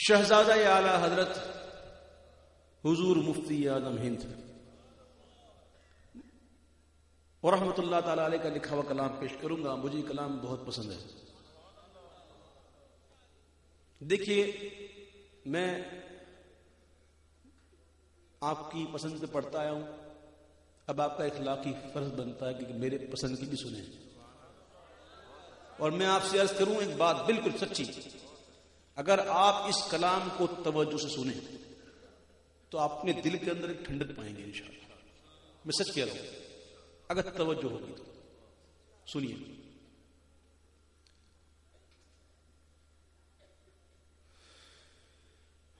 شہزادہ اعلی حضرت حضور مفتی اعظم ہند۔ اور رحمت اللہ تعالی علیہ کا لکھا ہوا کلام پیش کروں گا۔ مجھے کلام بہت پسند ہے۔ دیکھیے، میں آپ کی پسند سے پڑھتا آیا ہوں۔ اب آپ کا اخلاقی فرض بنتا ہے کہ میرے پسند کی بھی سنیں۔ اور میں آپ سے عرض کروں ایک بات بالکل سچی۔ اگر آپ اس کلام کو توجہ سے سنیں تو آپ اپنے دل کے اندر ایک ٹھنڈک پائیں گے انشاءاللہ۔ میں سچ کہہ رہا ہوں، اگر توجہ ہوگی تو۔ سنیے۔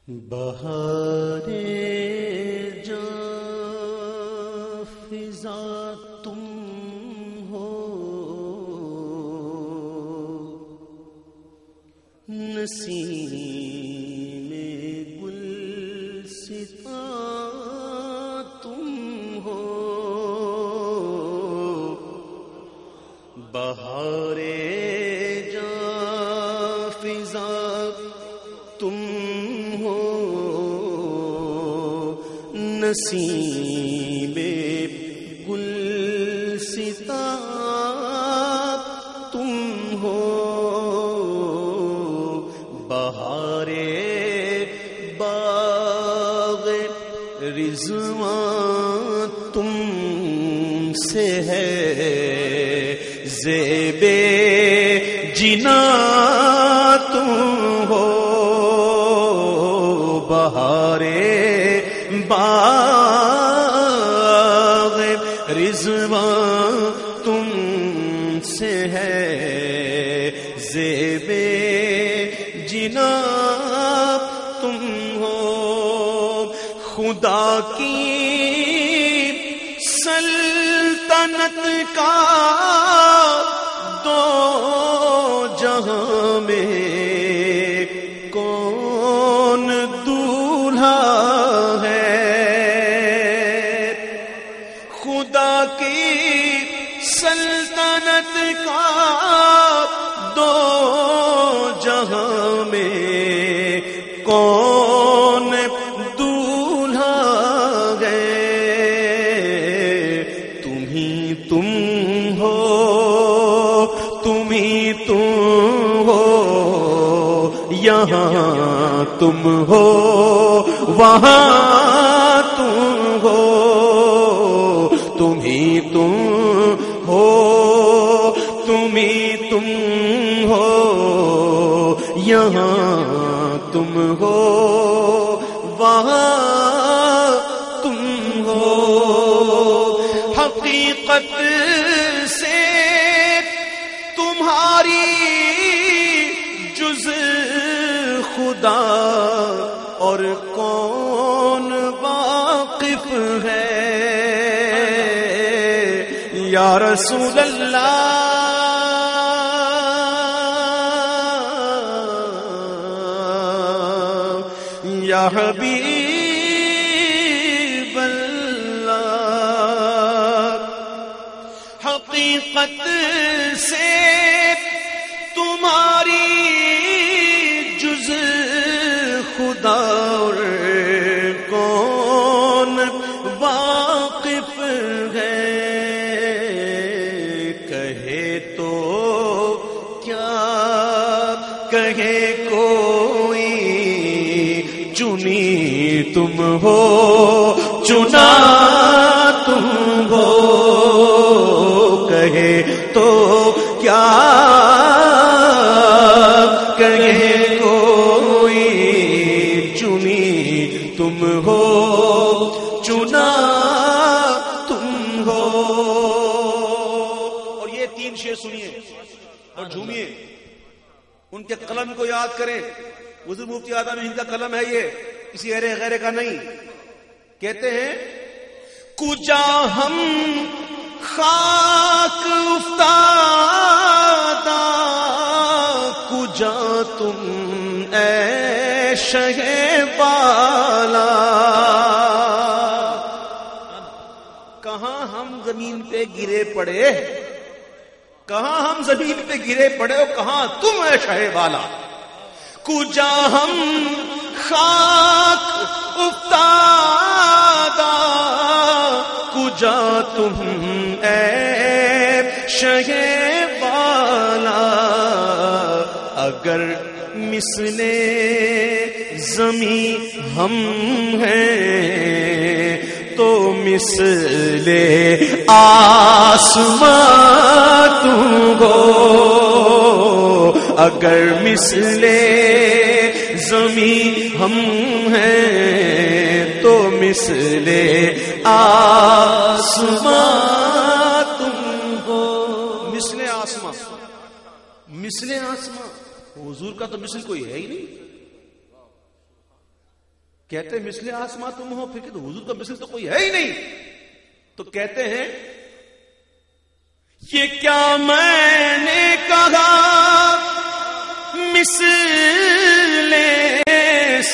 بہارے نسیم گل ستا تم ہو۔ بہارے جا فضا تم ہو۔ نسیم رضوان تم سے ہے زیب جنا تم ہو خدا کی سلطنت کا دو جہاں میں کون دولہا گئے تم ہی تم ہو تم ہی تم ہو، یہاں تم ہو، وہاں تم ہو تم ہی تم یہاں تم ہو، وہاں تم ہو۔ حقیقت سے تمہاری جز خدا۔ اور کون واقف ہے؟ یا رسول اللہ حبیب اللہ حقیقت سے تمہاری جز خدا اور ہو، چنا تم ہو۔ کہے تو کیا؟ کہے کوئی چنی تم ہو، چنا تم ہو۔ اور یہ تین شیر سنیے اور جھومیے۔ ان کے قلم کو یاد کریں۔ حضور مفتی آدم ہند کا قلم ہے یہ۔ کسی ارے غیر کا نہیں۔ کہتے ہیں، کجا ہم خاک افتادا، کجا تم اے شہ بالا۔ کہاں ہم زمین پہ گرے پڑے؟ کہاں ہم زمین پہ گرے پڑے اور کہاں تم اے شہ بالا؟ کجا ہم خاک افتادا، کجا تم اے شہ بالا؟ اگر مثل زمیں ہم ہیں، تو مثل آسمان تم ہو۔ اگر مثل زمیں ہم ہیں تو مثل آسمان تم ہو۔ مثل آسمان مثل آسمان حضور کا تو مثل کوئی ہے ہی نہیں۔ کہتے ہیں مثل آسمان تم ہو، پھر کہ حضور کا مثل تو کوئی ہے ہی نہیں۔ تو کہتے ہیں، یہ کیا میں نے کہا؟ مثل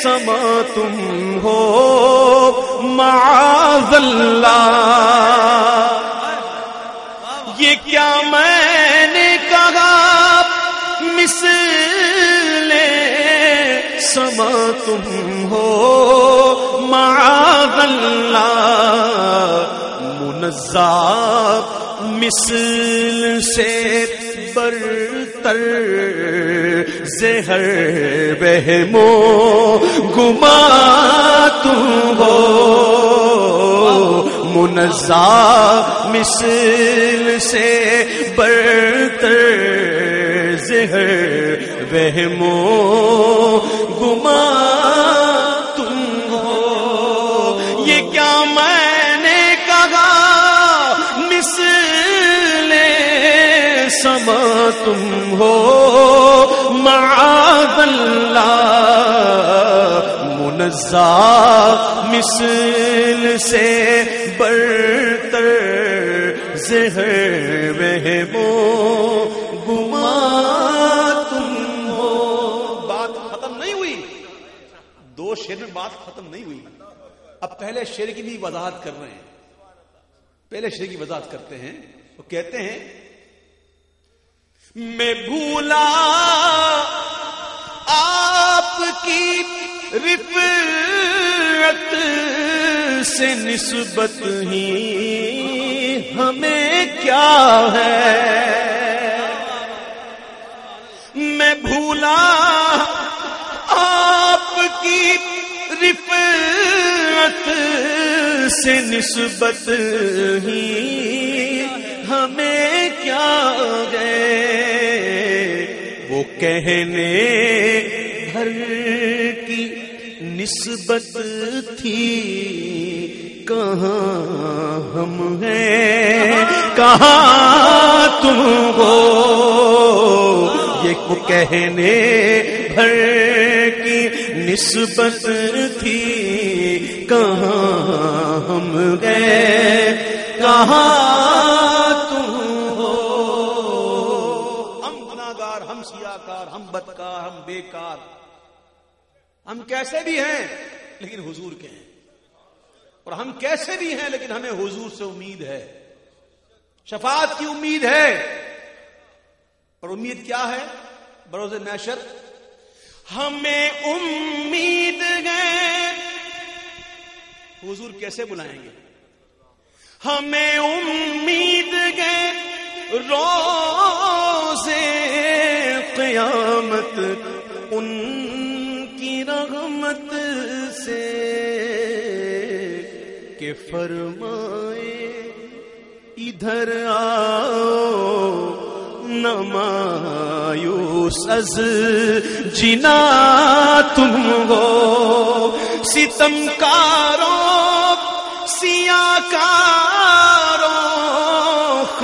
سما تم ہو معاذ اللہ۔ یہ کیا میں نے کہا مثل سما تم ہو معاذ اللہ۔ منزا مثل سے برتر زہر بہمو گما تم ہو منزا مثل سے برتر زہر بہمو گما تم ہو معاذ اللہ منزا مثل سے برتر زہر بہمو گما تم ہو۔ بات ختم نہیں ہوئی۔ دو شیر میں بات ختم نہیں ہوئی۔ اب پہلے شیر کی بھی وضاحت کر رہے ہیں۔ پہلے شیر کی وضاحت کرتے ہیں۔ وہ کہتے ہیں میں بھولا آپ کی رفت سے نسبت ہی ہمیں کیا ہے؟ میں بھولا آپ کی رفت سے نسبت ہی ہمیں کیا گئے۔ وہ کہنے بھر کی نسبت تھی، کہاں ہم ہیں؟ کہاں تم ہو؟ یہ وہ کہنے بھر کی نسبت تھی، کہاں ہم گئے؟ کہاں سیاکار ہم بدکار ہم بیکار۔ ہم کیسے بھی ہیں، لیکن حضور کے ہیں۔ اور ہم کیسے بھی ہیں، لیکن ہمیں حضور سے امید ہے۔ شفاعت کی امید ہے۔ اور امید کیا ہے، بروز میشر ہمیں امید ہے۔ حضور کیسے بلائیں گے؟ ہمیں امید ہے۔ روز قیامت، ان کی رحمت سے کہ فرمائے، ادھر آؤ نمایوس از جنا تم ہو۔ ستم کارو سیا کارو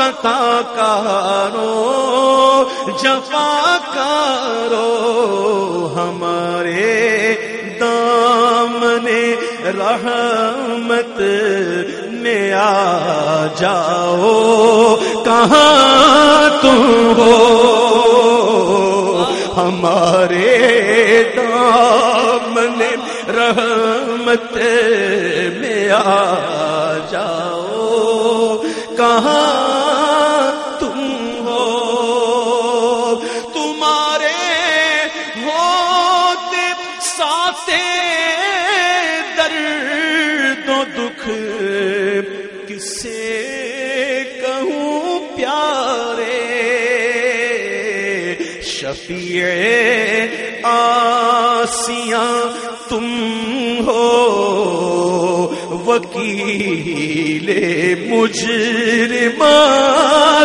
خطا کارو، جفا کارو، ہمارے دامن رحمت میں آ جاؤ۔ کہاں تم ہو؟ ہمارے دامن رحمت میں آ جاؤ۔ کہاں کسے کہوں پیارے شفیع آسیاں تم ہو وکیل مجرما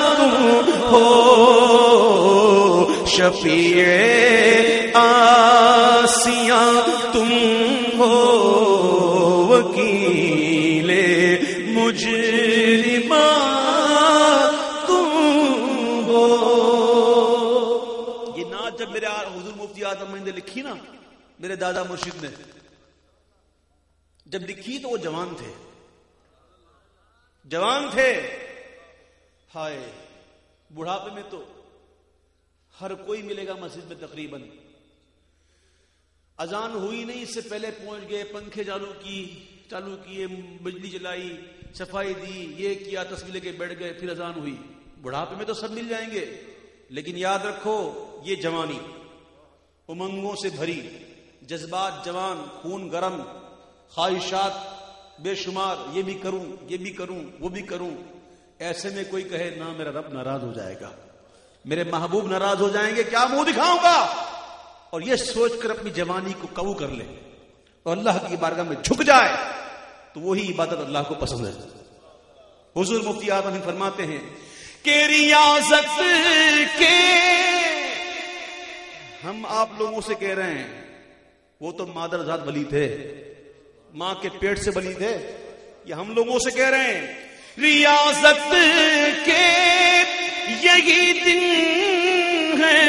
تم ہو شفیع لکھی نا میرے دادا مرشد نے، جب لکھی تو وہ جوان تھے۔ جوان تھے۔ ہائے، بڑھاپے میں تو ہر کوئی ملے گا مسجد میں تقریباً۔ اذان ہوئی نہیں، اس سے پہلے پہنچ گئے، پنکھے چالو کی، چالو کیے، بجلی چلائی صفائی دی، یہ کیا تصویر کے بیٹھ گئے، پھر اذان ہوئی۔ بڑھاپے میں تو سب مل جائیں گے، لیکن یاد رکھو، یہ جوانی۔ امنگوں سے بھری، جذبات جوان، خون گرم، خواہشات بے شمار، یہ بھی کروں، یہ بھی کروں، وہ بھی کروں۔ ایسے میں کوئی کہے، نہ میرا رب ناراض ہو جائے گا۔ میرے محبوب ناراض ہو جائیں گے، کیا منہ دکھاؤں گا؟ اور یہ سوچ کر اپنی جوانی کو قبو کر لے۔ اور اللہ کی بارگاہ میں جھک جائے، تو وہی عبادت اللہ کو پسند ہے۔ حضور مفتی آدم فرماتے ہیں کہ ریاضت کے ہم آپ لوگوں سے کہہ رہے ہیں، وہ تو مادر ذات بلی تھے، ماں کے پیٹ سے بلی تھے، یہ ہم لوگوں سے کہہ رہے ہیں۔ ریاضت کے یہی دن ہے،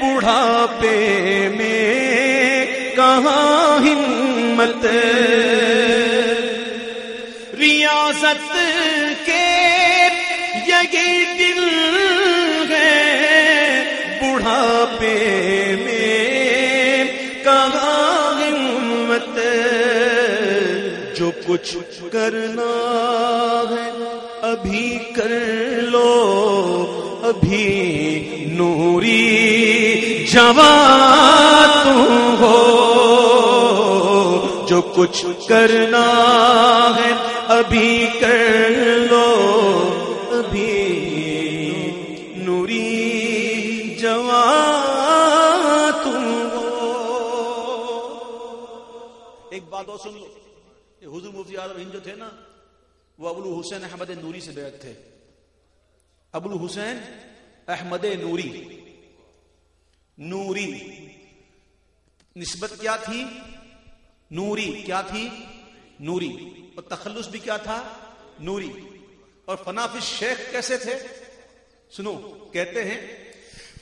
بڑھاپے میں کہاں ہمت؟ ریاضت کچھ کرنا ہے، ابھی کر لو، ابھی نوری جوان تم ہو۔ جو کچھ کرنا ہے، ابھی کر لو، ابھی نوری جوان تم ہو۔ ایک بات اور سن لو۔ یہ حضور مفتی اعظم ہند جو تھے نا، وہ ابو حسین احمد نوری سے بیعت تھے۔ ابو حسین احمد نوری۔ نوری۔ نسبت کیا تھی؟ نوری۔ کیا تھی؟ نوری۔ اور تخلص بھی کیا تھا؟ نوری۔ اور فنافی شیخ کیسے تھے؟ سنو، کہتے ہیں،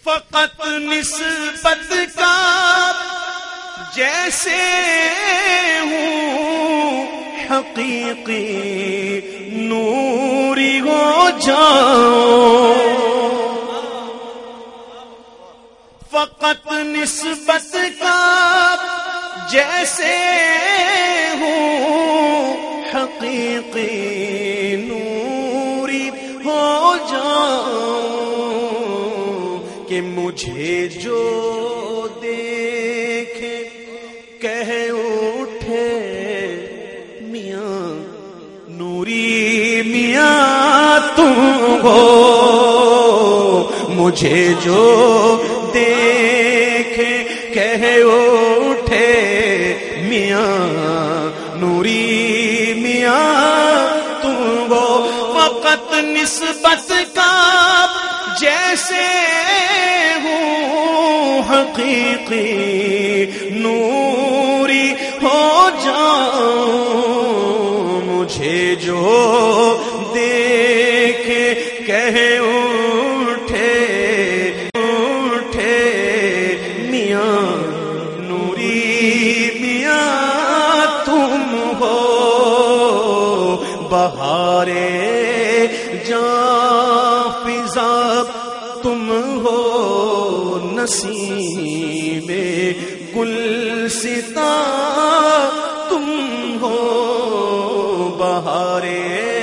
فقط نسبت کا جیسے حقیقی نوری ہو جاؤ۔ فقط نسبت کا جیسے ہوں حقیقی نوری ہو جاؤ کہ مجھے جو دیکھے کہہ نوری تم ہو، مجھے جو دیکھے کہہ اٹھے، میاں، نوری میاں، تم ہو۔ فقط نسبت کا جیسے ہوں حقیقی نوری ہو جاؤ مجھے جو نصیب گل ستا تم ہو بہارے